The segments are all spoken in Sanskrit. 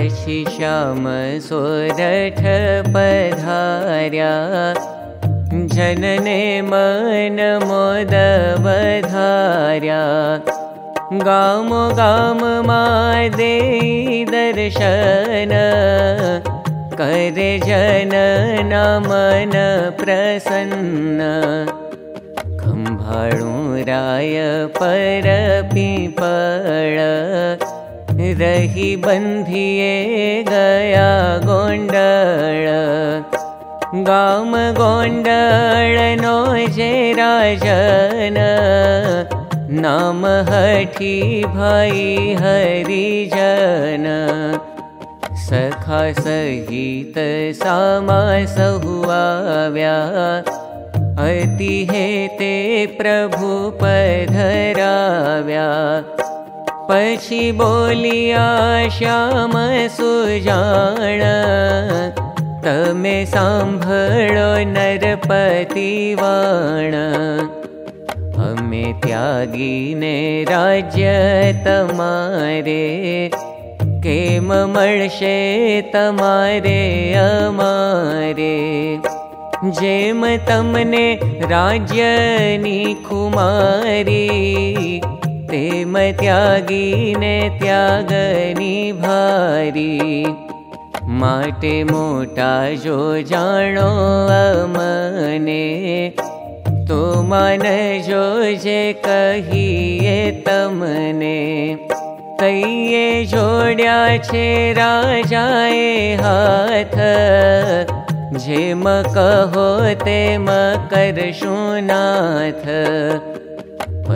पशि श्याम सोरठ पधार्या। जनने मन मोद वधार्या गाम गाम मा दे दर्शन। करे जन मन प्रसन्न। खम्भाणु राय पर पीपळ रही बन्धिये गया गोण्डळ। गाम गोण्डळ नो जे राजन। नाम हठी भाई हरिजन। सखा सहित सामा सहुआव्या अति हे ते प्रभु पधराव्या पशी बोलिया श्याम सुजाण। तमे सांभळो नरपतिवाण अमे त्यागीने राज्य तमारे मळशे तमारे अमारे। तमने राज्यनी खुमारी तेम त्यागीने त्यागनी भारी। माटे मोटा जो जानो अमने तो मन जो जे कहिए तमने। कहिए जोड्या छे राजाए हाथ जेम कहो तेम करशु नाथ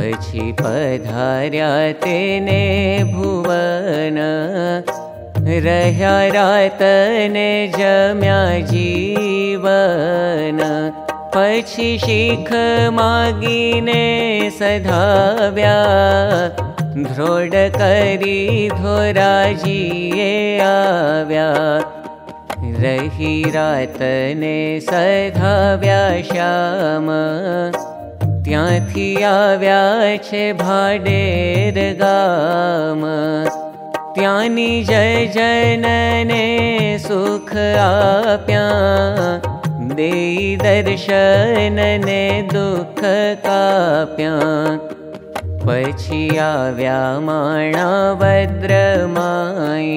पछी पधार्या तेने भुवन। रह्या रातने जम्या जीवन। पछी शीख मागीने सधाव्या। ध्रोड धोराजीए आव्या। रही रातने सधाव्या श्याम ત્યાંથી આવ્યા છે ભાડેર ગામ ત્યાંની જય જનને સુખ આપ્યા દે દર્શનને દુઃખ કાપ્યા પછી આવ્યા માણા ભદ્રમાઈ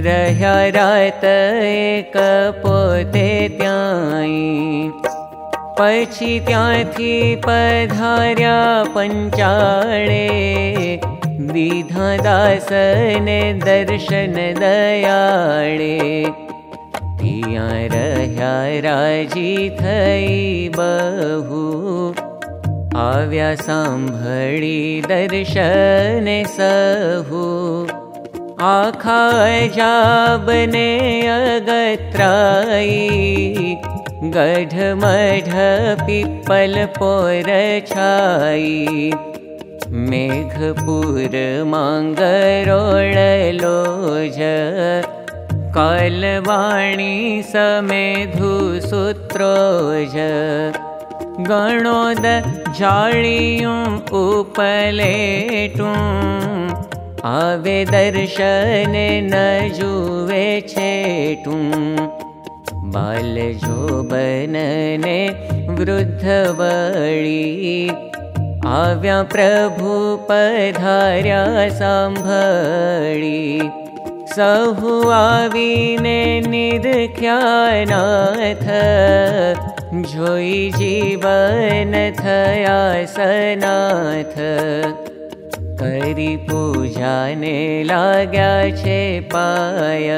રહ્યા રાત એક પોતે ત્યાંઈ पछी त्याथी पधार्या पञ्चाळे दीधा दासने दर्शन दयाळे। तिया रह्या राजी थई बहु। आव्या सांभळी दर्शने सहु। आखा जाबने अगत्राई गढ मढ पिप्पल पोर छाई। मेघपुर मांगरोळ लोज कालवाणी समेधु सूत्रोज गणोद जाळियूं उपलेटूं। आवे दर्शने न जुवे छेटूं बाल जो बनने वृद्ध वळी आव्या प्रभु पधार्या सांभळी। सहु आवीने निरख्या नाथ जोई जीवन थया सनाथ। करी पूजाने लाग्या छे पाय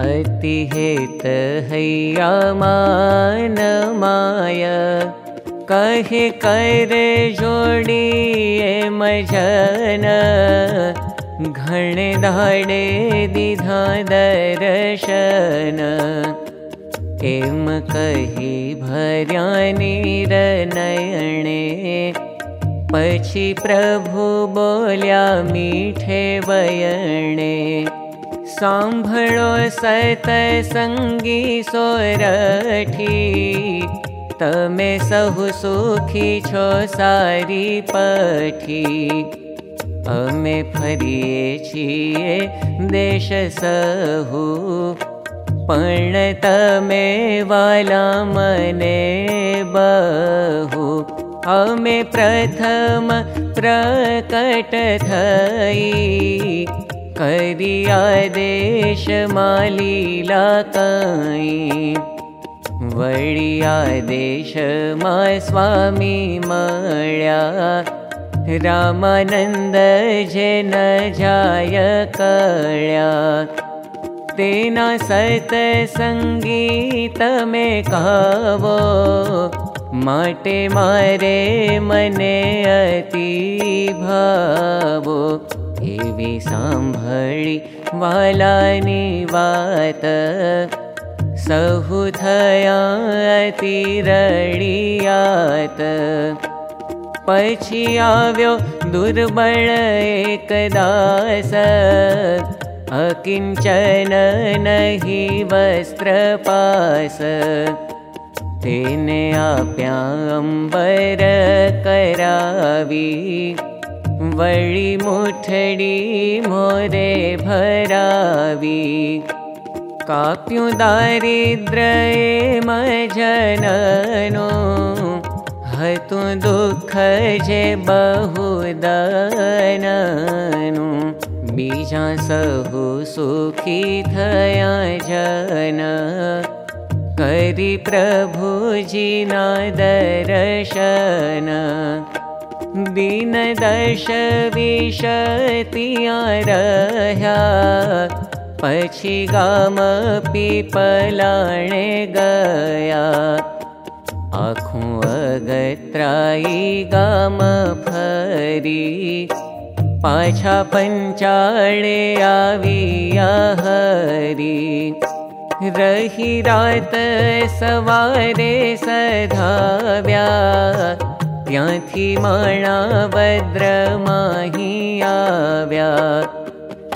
अति हेत हैया मान माय कहे मजन। घणे दाडे दिधा दर्शन। एम कही भर्या निरनयणे पछी प्रभु बोल्या मीठे वयणे सांभळो सत संगी सोरठी। तमे सहु सुखी छो सारी अमे फरिये छिये देश सहु। मने बहु। अमे प्रथम प्रकट करिया देश मालीला कई वडिया देश मा स्वामी मळ्या रामानन्द जन जाय तेना सत संगीत मे माटे मारे मने अति भावो एवी सांभळी वालानी वात सहु थया अति रडियात पछी आव्यो दुर्बल एक दास अकिञ्चन नहि वस्त्रपास। तेने आप्याम्बर करावी वळि मुठडी मोरे भरावी. काप्यु दारिद्रये मजननो हतु दुःख जे बहुदननु. बीजा सहु सुखी थया जन। करि प्रभुजिना दर्शन दश विशतिया रह्या पछी गाम पीपलाणे गया। आखुं अगत्राई गाम फरी। पाछा पञ्चाळे आविया हरि। रही रात सवारे सधाव्या माणा भद्र माही आव्या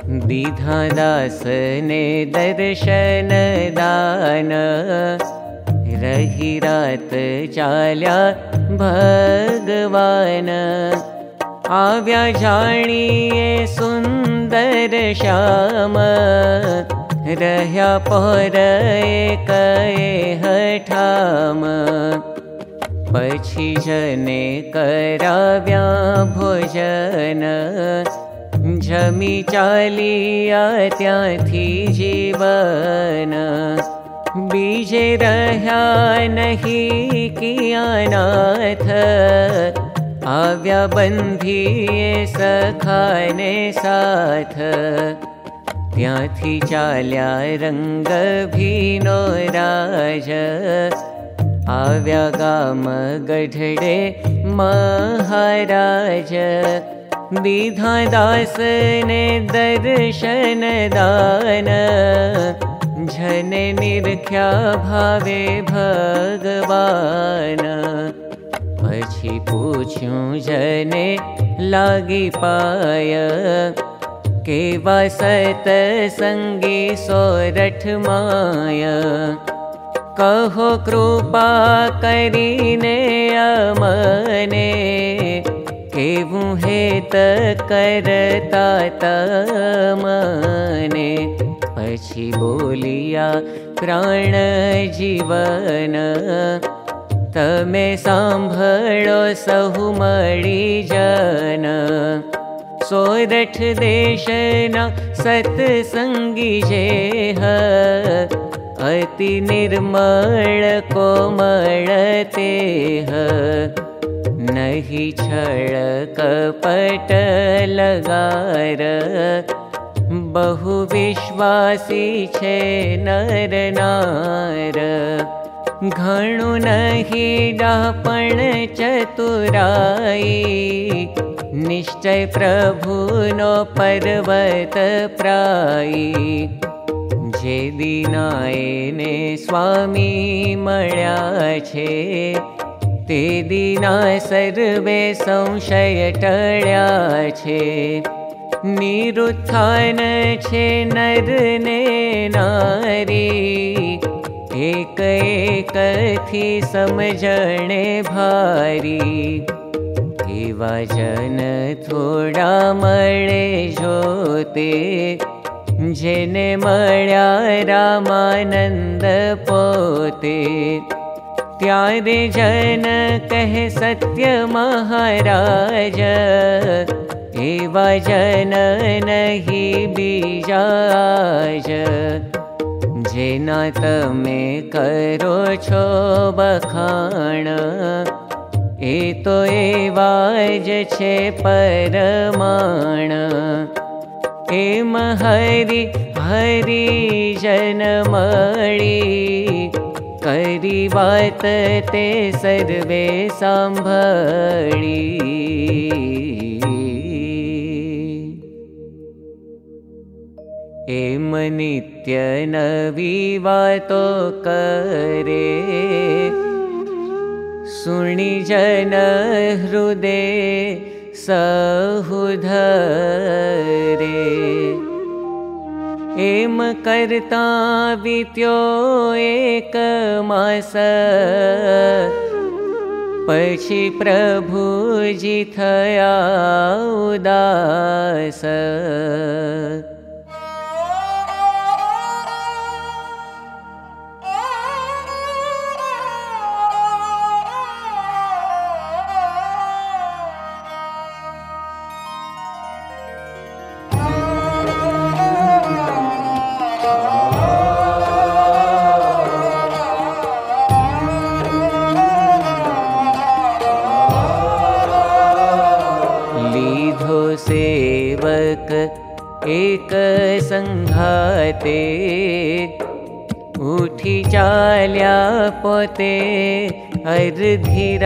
दीधा दासने दर्शन दान रही रात चाल्या भगवान। आव्या जाणीये सुन्दर श्याम। रह्या पोर कये हठाम पछी जने कराव्या भोजन। जमी चालिया त्यांथी जीवन। बीजे रह्या नहीं किया नाथ। आव्या बन्धीये सखाने साथ। त्यांथी चाल्या रंग भीनो राज गाम गढडे महाराज। दीधा दासने दर्शन दान। झने निर्ख्या भावे भगवान। पछी पूछ्यूं जने लागी पाय। केवा सत संगी सोरठ माय कहो कृपा करीने अमने केवु हेत करता तमने। पछी बोलिया प्राण जीवन तमे सांभळो सहु मळी जन। सोरठ देशना सत्संगी जेह अति निर्मल कोमल तेह नहि छळ कपट लगार। बहु विश्वासी छे नर नार घणु नहि डापण चतुराई। निश्चय प्रभुनो पर्वत प्राई जे दीनाए स्वामी मळ्या छे ते दीना सर्वे संशय टळ्या छे निरुत्थान छे नर ने नारी एक एक थी समझणे भारी एवा जन थोड़ा मळे जोते रामानंद पोते त्यारे जन कहे सत्य महाराज एवा जन नहीं बीजाज। जेना तमे करो बखाण ए तो एवाज छे परमाण एम हरि हरि जन मणि करी बात ते सर्वे सांभळी एम नित्य नवी वातो करे सुणी जन हृदय सहुधरे। एम करता वित्यो एक मास। पशी प्रभुजी थया उदास एक संघाते उठी चाल्या पोते अर्धिराते।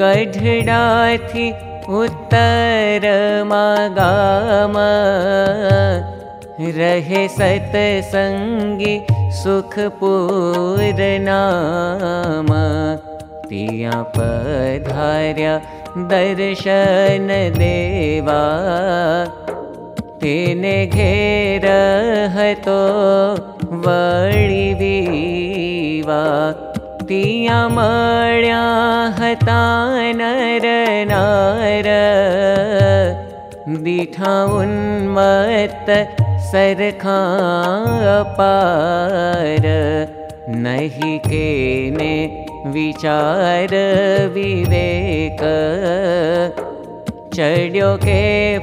गढडाथी उत्तर मागाम। रहे सतसंगी सुखपूरनाम तिया पधार्या दर्शन देवा। तेने घेर वळी वीवा। तिया मळ्या हता नर नार। दीठा उन्मत्त सरखा पार नहीं केने विचार विवेक। चढ़्यो के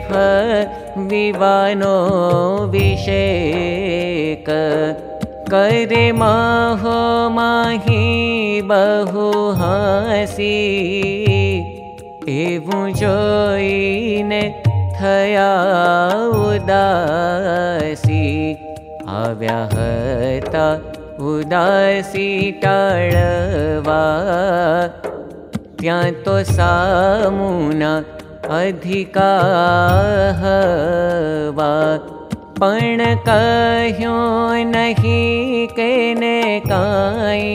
विवानो विषेक। करे माहो माही बहु हासी। एवं जोईने थया उदासी। आव्या हता उदासी टाळवा। त्या तो सामुना अधिका हवा पण कह्यो नहीं केने काई।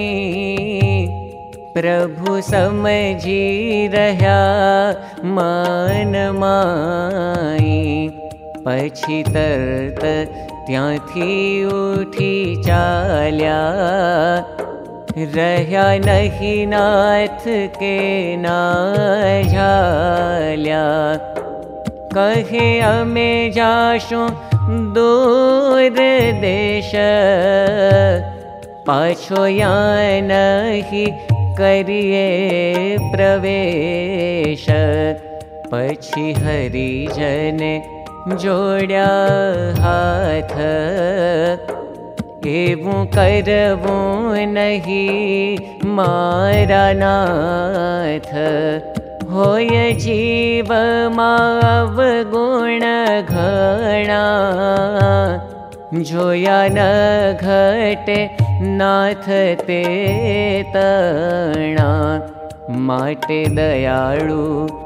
प्रभु समझी रह्या मन माई पछी तरत ત્યાંથી ઉઠી ચાલ્યા રહ્યા નહીં નાથ કે ના ઝાલ્યા કહે અમે જાશું દૂર દેશ પાછો યા નહીં કરીએ પ્રવેશ પછી હરિજને जोड्या हाथ एवं करवो नहीं मारा नाथ। होय जीव माव गुण घणा। जोया न घटे नाथ ते तणा। दयाळु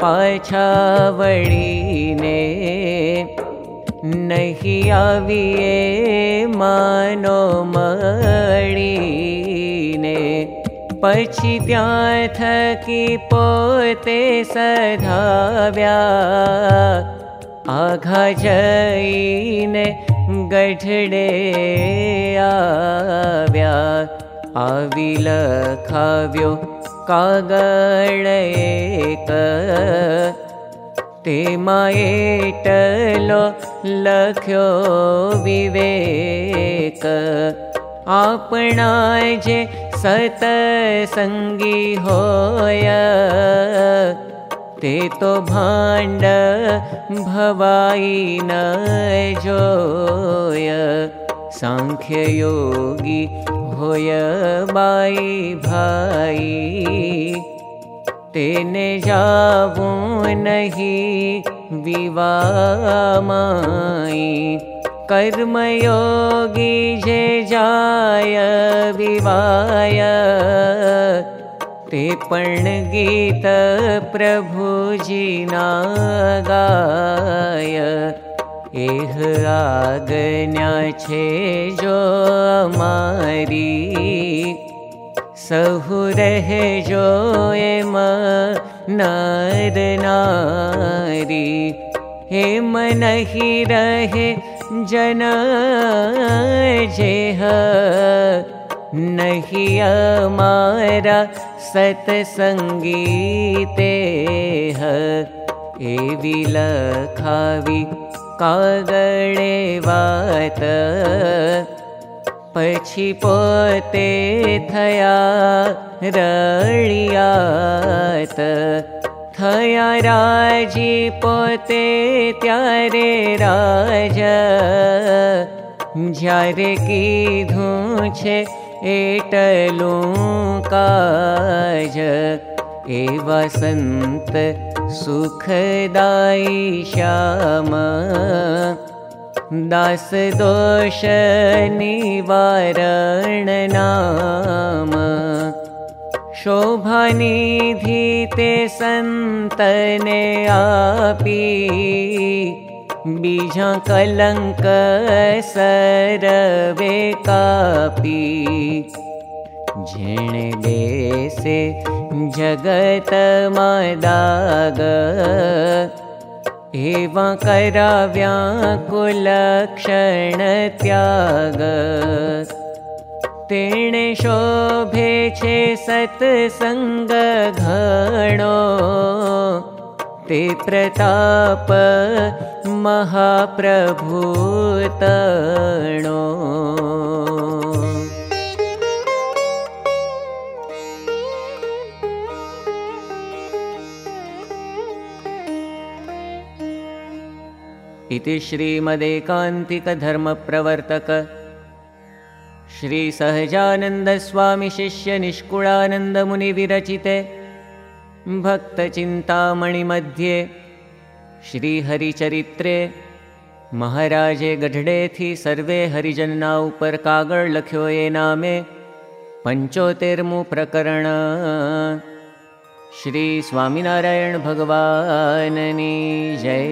પછાવડીને નહીં આવીએ માનો મળીને પછી ત્યાં થકી પોતે સધાવ્યા આઘા જઈને ગઢડે આવ્યા આવી લખાવ્યો कगडके तवेक जे सतसङ्गी होय ते तो भाण्ड भवाई न जोय. साङ्ख्ययोगी भोयबा भाई ते ने जु नहि विवाय कर्मयोगी जे विवाय ते पर्णगीत प्रभुजीना गाय एह आगन्या छे जो मारी सहु रहे जो एम नर नारी। हे मन ही रहे जन जेह। नहि अमारा सत्सङ्गीते एवि लखावि કાગળે વાત પછી પોતે થયા રળિયાત થયા રાજી પોતે ત્યારે રાજ જ્યારે કીધું છે એટલું કાજ वसन्त एव सन्त सुखदायिशाम दासदोषनिवारणनाम शोभानिधीते सन्तने कापि बीजकलङ्कसरवे कापी। झेण देसे जगत मादाग। एवा कराव्या कुलक्षण त्याग। तेणे शोभे छे सत्सङ्ग घणो। ते प्रताप महाप्रभूतणो इति श्रीमदेकान्तिकधर्मप्रवर्तक। श्रीसहजानन्दस्वामिशिष्यनिष्कुळानन्दमुनिविरचिते भक्तचिन्तामणिमध्ये श्रीहरिचरित्रे महाराजे गढडेथी सर्वे हरिजनना उपर कागळ लख्यो ये नामे पञ्चोतेर्मु प्रकरण। श्री स्वामिनारायण भगवाननी जय